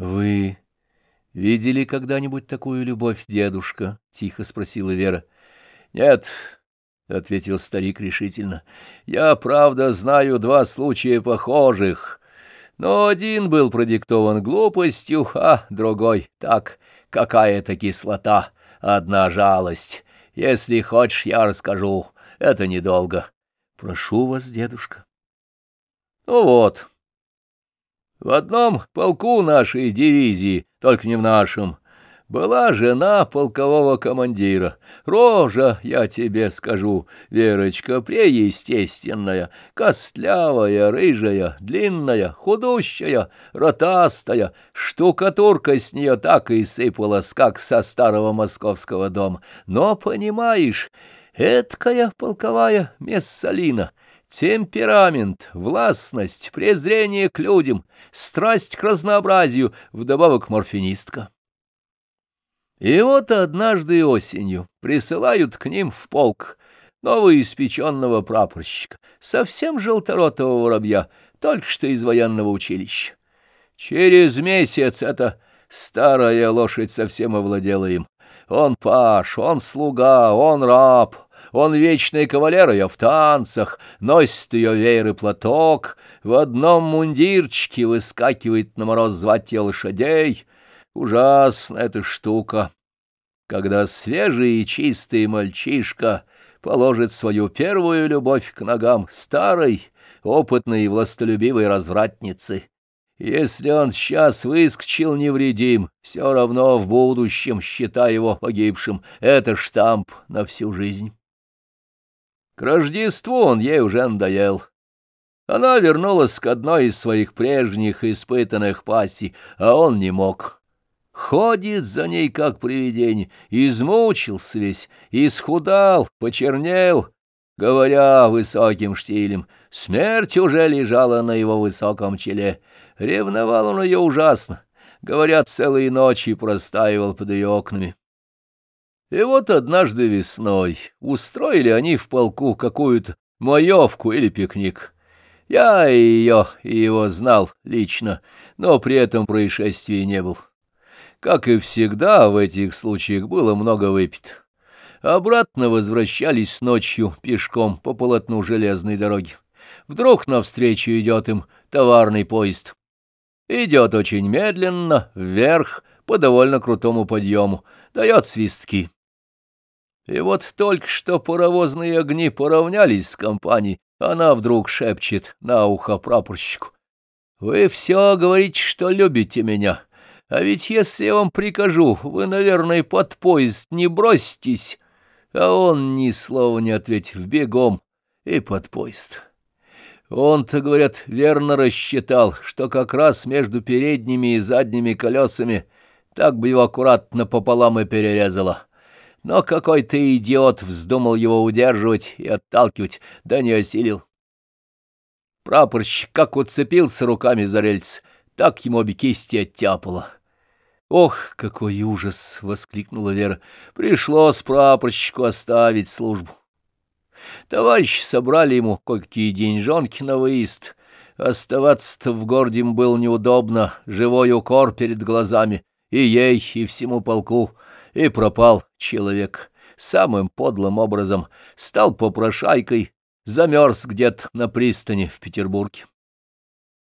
Вы видели когда-нибудь такую любовь, дедушка? — тихо спросила Вера. — Нет, — ответил старик решительно. — Я, правда, знаю два случая похожих, но один был продиктован глупостью, а другой — так, какая-то кислота, одна жалость. Если хочешь, я расскажу, это недолго. Прошу вас, дедушка. Ну вот, в одном полку нашей дивизии, только не в нашем, была жена полкового командира. Рожа, я тебе скажу, Верочка, преестественная, костлявая, рыжая, длинная, худущая, ротастая. Штукатурка с нее так и сыпалась, как со старого московского дома. Но, понимаешь, эткая полковая мессалина — Темперамент, властность, презрение к людям, страсть к разнообразию, вдобавок морфинистка. И вот однажды осенью присылают к ним в полк новоиспеченного прапорщика, совсем желторотого воробья, только что из военного училища. Через месяц эта старая лошадь совсем овладела им. Он паш, он слуга, он раб — он вечный кавалер ее в танцах, носит ее веер и платок, в одном мундирчике выскакивает на мороз звать ее лошадей. Ужасная эта штука, когда свежий и чистый мальчишка положит свою первую любовь к ногам старой, опытной и властолюбивой развратницы. Если он сейчас выскочил невредим, все равно в будущем, считай его погибшим, это штамп на всю жизнь. К Рождеству он ей уже надоел. Она вернулась к одной из своих прежних испытанных пассий, а он не мог. Ходит за ней, как привидение, измучился весь, исхудал, почернел, говоря высоким штилем. Смерть уже лежала на его высоком челе. Ревновал он ее ужасно. Говорят, целые ночи простаивал под ее окнами. И вот однажды весной устроили они в полку какую-то маевку или пикник. Я ее, и его знал лично, но при этом происшествия не был. Как и всегда в этих случаях было много выпито. Обратно возвращались ночью пешком по полотну железной дороги. Вдруг навстречу идет им товарный поезд. Идет очень медленно, вверх, по довольно крутому подъему, дает свистки. И вот только что паровозные огни поравнялись с компанией, она вдруг шепчет на ухо прапорщику. «Вы все говорите, что любите меня, а ведь если я вам прикажу, вы, наверное, под поезд не броситесь». А он ни слова не ответив, бегом и под поезд. Он-то, говорят, верно рассчитал, что как раз между передними и задними колесами так бы его аккуратно пополам и перерезало но какой-то идиот вздумал его удерживать и отталкивать, да не осилил. Прапорщик как уцепился руками за рельс, так ему обе кисти оттяпало. «Ох, какой ужас!» — воскликнула Вера. «Пришлось прапорщику оставить службу». Товарищи собрали ему кое-какие деньжонки на выезд. Оставаться-то в городе было неудобно, живой укор перед глазами, и ей, и всему полку — и пропал человек самым подлым образом, стал попрошайкой, замерз где-то на пристани в Петербурге.